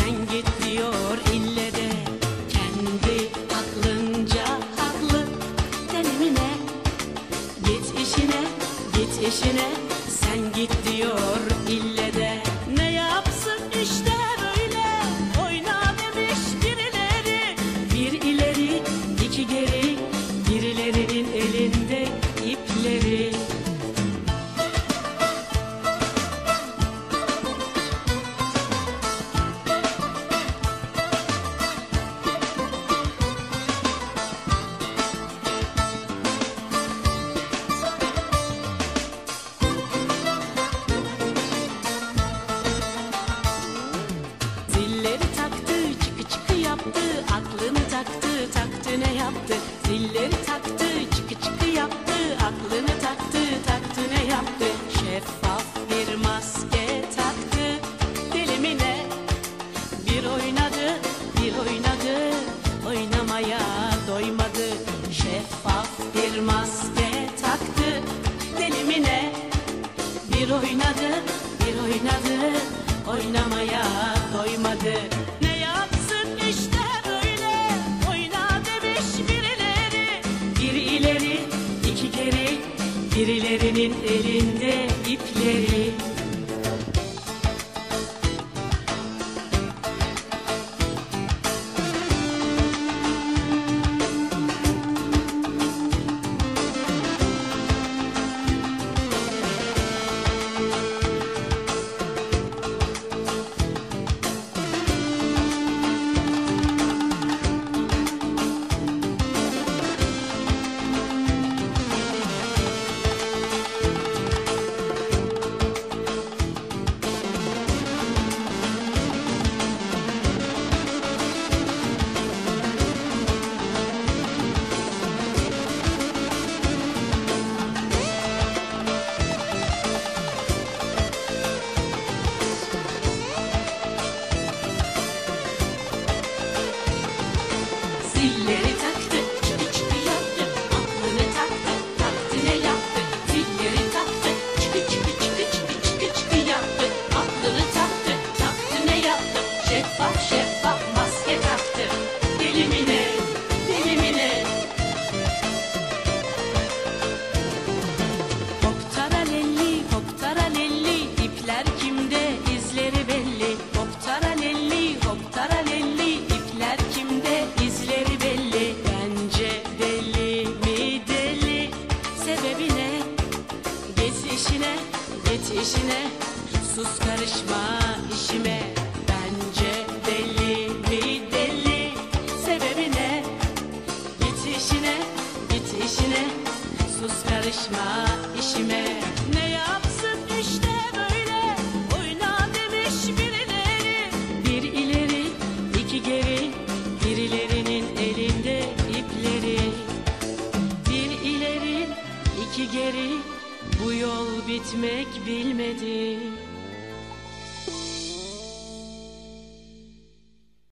sen git diyor ille de. Kendi aklınca haklı. Denemine git işine git işine. Sen git diyor Bir oynadı, bir oynadı, oynamaya doymadı. Ne yapsın işte böyle, oyna demiş birileri. Biri ileri, iki geri, birilerinin elinde ipleri. Yeah. Sus karışma işime. Bence deli mi deli, sebebi ne? Git işine, git işine, sus karışma işime. Ne yapsın işte böyle, oyna demiş birileri. Bir ileri, iki geri, birilerinin elinde ipleri. Bir ileri, iki geri, bu yol bitmek bilmedi.